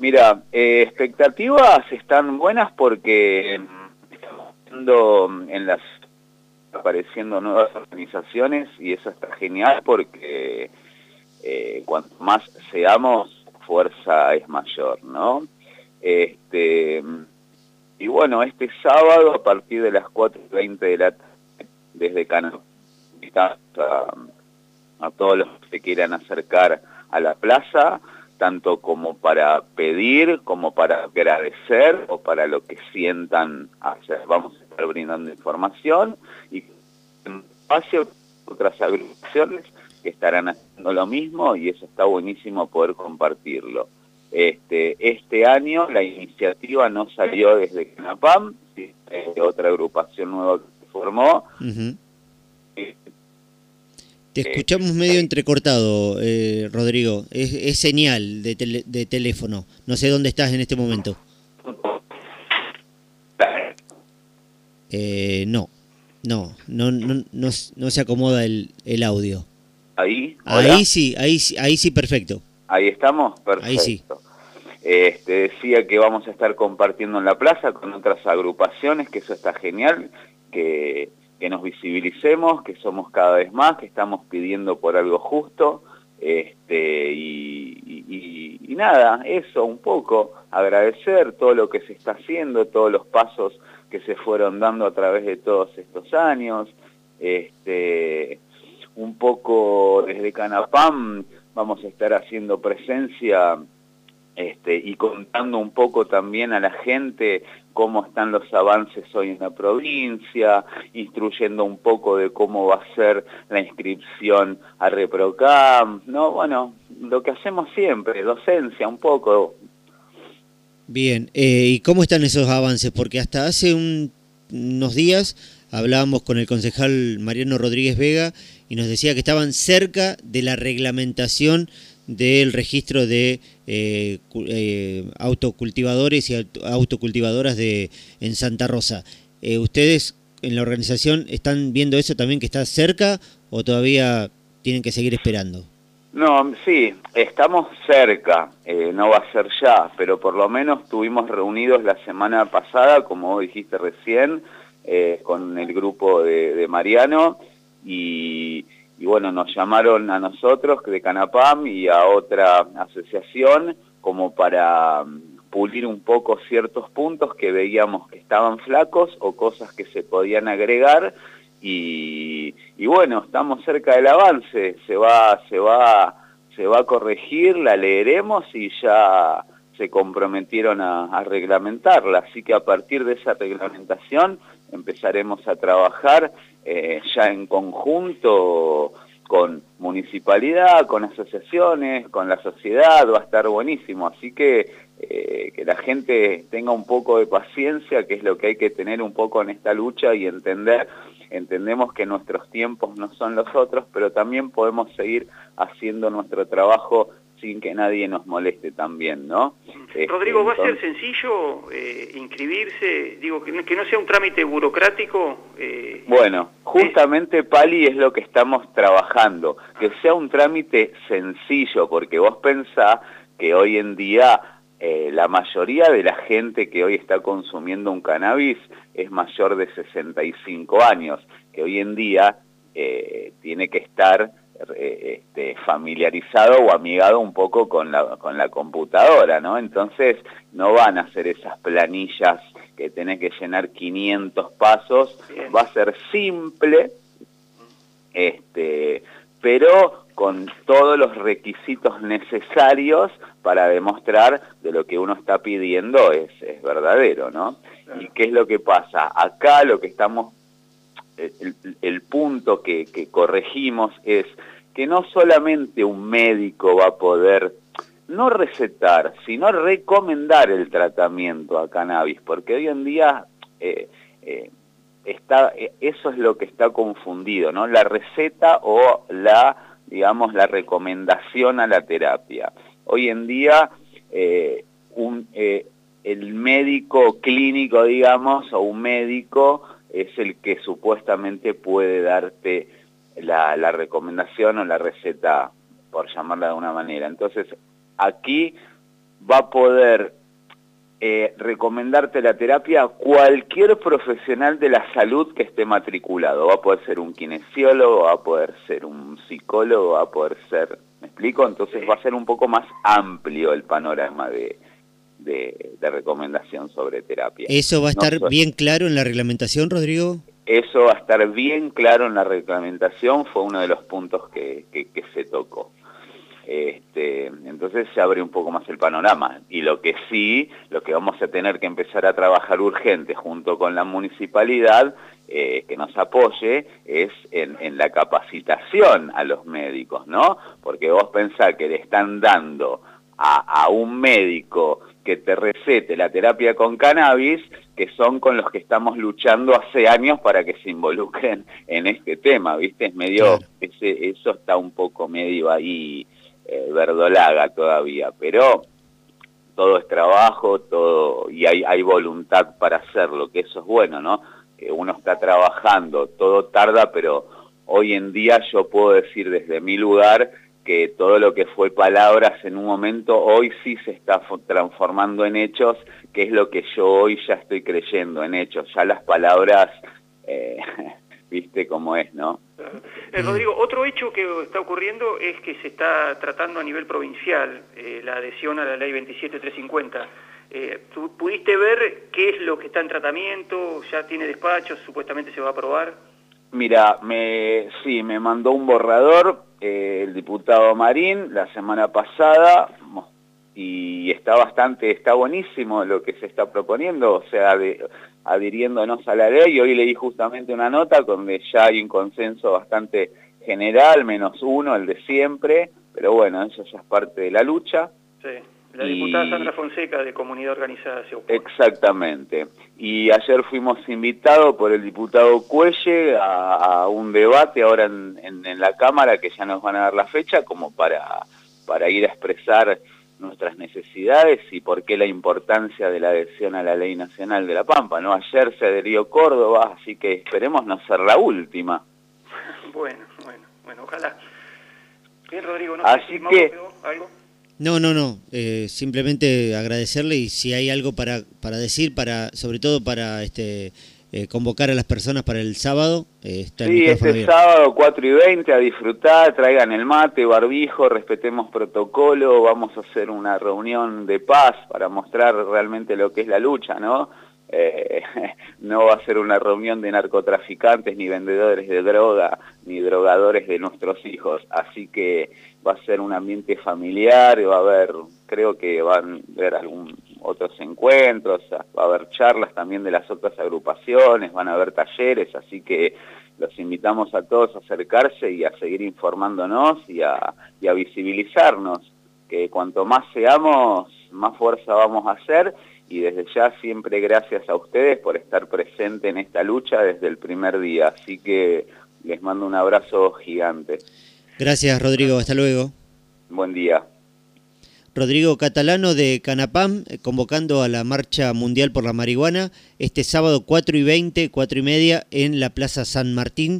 Mira, eh, expectativas están buenas porque estamos viendo en las apareciendo nuevas organizaciones y eso está genial porque eh, cuanto más seamos, fuerza es mayor, ¿no? Este, y bueno, este sábado a partir de las 4.20 de la tarde, desde Cano, a, a todos los que se quieran acercar a la plaza, tanto como para pedir, como para agradecer o para lo que sientan hacer. Vamos a estar brindando información y en espacio otras agrupaciones que estarán haciendo lo mismo y eso está buenísimo poder compartirlo. Este, este año la iniciativa no salió desde CANAPAM, otra agrupación nueva que se formó. Te escuchamos medio entrecortado, eh, Rodrigo. Es, señal de, de teléfono. No sé dónde estás en este momento. Eh, no, no, no, no, no, se acomoda el, el audio. ¿Ahí? Ahí sí, ahí, ahí sí, perfecto. Ahí estamos, perfecto. Ahí sí. Este, decía que vamos a estar compartiendo en la plaza con otras agrupaciones, que eso está genial, que que nos visibilicemos, que somos cada vez más, que estamos pidiendo por algo justo, este, y, nada, eso un poco, agradecer todo lo que se está haciendo, todos los pasos que se fueron dando a través de todos estos años, este, un poco desde Canapam vamos a estar haciendo presencia este, y contando un poco también a la gente cómo están los avances hoy en la provincia, instruyendo un poco de cómo va a ser la inscripción a ReproCam, ¿no? Bueno, lo que hacemos siempre, docencia un poco. Bien, eh, ¿y cómo están esos avances? Porque hasta hace unos días hablábamos con el concejal Mariano Rodríguez Vega y nos decía que estaban cerca de la reglamentación del registro de eh, eh, autocultivadores y autocultivadoras de, en Santa Rosa. Eh, ¿Ustedes en la organización están viendo eso también que está cerca o todavía tienen que seguir esperando? No, sí, estamos cerca, no va a ser ya, pero por lo menos estuvimos reunidos la semana pasada, como dijiste recién, con el grupo de Mariano y y bueno, nos llamaron a nosotros de Canapam y a otra asociación como para mm, pulir un poco ciertos puntos que veíamos que estaban flacos o cosas que se podían agregar. Y, bueno, estamos cerca del avance, se va, se va, se va a corregir, la leeremos y ya se comprometieron a reglamentarla, así que a partir de esa reglamentación empezaremos a trabajar eh, ya en conjunto con municipalidad, con asociaciones, con la sociedad, va a estar buenísimo. Así que eh, que la gente tenga un poco de paciencia, que es lo que hay que tener un poco en esta lucha y entender, entendemos que nuestros tiempos no son los otros, pero también podemos seguir haciendo nuestro trabajo sin que nadie nos moleste también, ¿no? Este, Rodrigo, ¿va a ser sencillo eh, inscribirse? Digo, que no, que no, sea un trámite burocrático. Eh, bueno, justamente, Pali, es lo que estamos trabajando, que sea un trámite sencillo, porque vos pensás que hoy en día eh, la mayoría de la gente que hoy está consumiendo un cannabis es mayor de 65 años, que hoy en día tiene que estar eh, este, familiarizado o amigado un poco con la, con la computadora, ¿no? Entonces no van a hacer esas planillas que tenés que llenar 500 pasos, va a ser simple, este, pero con todos los requisitos necesarios para demostrar de lo que uno está pidiendo es, es verdadero, ¿no? ¿Y qué es lo que pasa? Acá lo que estamos el, punto que, corregimos es que no solamente un médico va a poder no recetar, sino recomendar el tratamiento a cannabis, porque hoy en día eh, eh, está, eh, eso es lo que está confundido, ¿no? La receta o la, digamos, la recomendación a la terapia. Hoy en día un, el médico clínico, digamos, o un médico es el que supuestamente puede darte la, recomendación o la receta, por llamarla de una manera. Entonces, aquí va a poder eh, recomendarte la terapia cualquier profesional de la salud que esté matriculado. Va a poder ser un kinesiólogo, va a poder ser un psicólogo, va a poder ser... ¿Me explico? Entonces va a ser un poco más amplio el panorama de, de, recomendación sobre terapia. ¿Eso va a estar bien claro en la reglamentación, Rodrigo? Eso va a estar bien claro en la reglamentación, fue uno de los puntos que, que se tocó. Este, entonces se abre un poco más el panorama. Y lo que sí, lo que vamos a tener que empezar a trabajar urgente junto con la municipalidad, eh, que nos apoye, es en, la capacitación a los médicos, ¿no? Porque vos pensás que le están dando a, a un médico que te recete la terapia con cannabis, que son con los que estamos luchando hace años para que se involucren en este tema, ¿viste? Es medio, ese, eso está un poco medio ahí eh, verdolaga todavía, pero todo es trabajo, todo y hay, hay voluntad para hacerlo, que eso es bueno, ¿no? Que uno está trabajando, todo tarda, pero hoy en día yo puedo decir desde mi lugar que todo lo que fue palabras en un momento, hoy sí se está transformando en hechos, que es lo que yo hoy ya estoy creyendo en hechos. Ya las palabras, eh, viste cómo es, ¿no? Eh, Rodrigo, otro hecho que está ocurriendo es que se está tratando a nivel provincial eh, la adhesión a la ley 27350. Eh, ¿tú ¿Pudiste ver qué es lo que está en tratamiento? ¿Ya tiene despacho? ¿Supuestamente se va a aprobar? Mira, me, sí, me mandó un borrador eh, el diputado Marín la semana pasada y está bastante, está buenísimo lo que se está proponiendo, o sea, de, adhiriéndonos a la ley. Hoy leí justamente una nota donde ya hay un consenso bastante general, menos uno, el de siempre, pero bueno, eso ya es parte de la lucha. Sí, la diputada Sandra Fonseca de Comunidad Organizada se Exactamente. Y ayer fuimos invitados por el diputado Cuelle a, un debate ahora en, en, la Cámara, que ya nos van a dar la fecha, como para, para ir a expresar nuestras necesidades y por qué la importancia de la adhesión a la Ley Nacional de la Pampa. ¿no? Ayer se adherió Córdoba, así que esperemos no ser la última. Bueno, bueno, bueno, ojalá. Bien, Rodrigo, ¿no así que... algo? No, no, no, eh, simplemente agradecerle y si hay algo para, para decir, para sobre todo para este eh, convocar a las personas para el sábado. Eh, sí, este sábado 4 y 20 a disfrutar, traigan el mate, barbijo, respetemos protocolo, vamos a hacer una reunión de paz para mostrar realmente lo que es la lucha, ¿no? Eh, no va a ser una reunión de narcotraficantes, ni vendedores de droga, ni drogadores de nuestros hijos, así que va a ser un ambiente familiar, va a haber, creo que van a haber algún otros encuentros, va a haber charlas también de las otras agrupaciones, van a haber talleres, así que los invitamos a todos a acercarse y a seguir informándonos y a, y a visibilizarnos, que cuanto más seamos, más fuerza vamos a hacer y desde ya siempre gracias a ustedes por estar presente en esta lucha desde el primer día, así que les mando un abrazo gigante. Gracias Rodrigo, hasta luego. Buen día. Rodrigo Catalano de Canapam, eh, convocando a la Marcha Mundial por la Marihuana este sábado 4 y 20, 4 y media en la Plaza San Martín.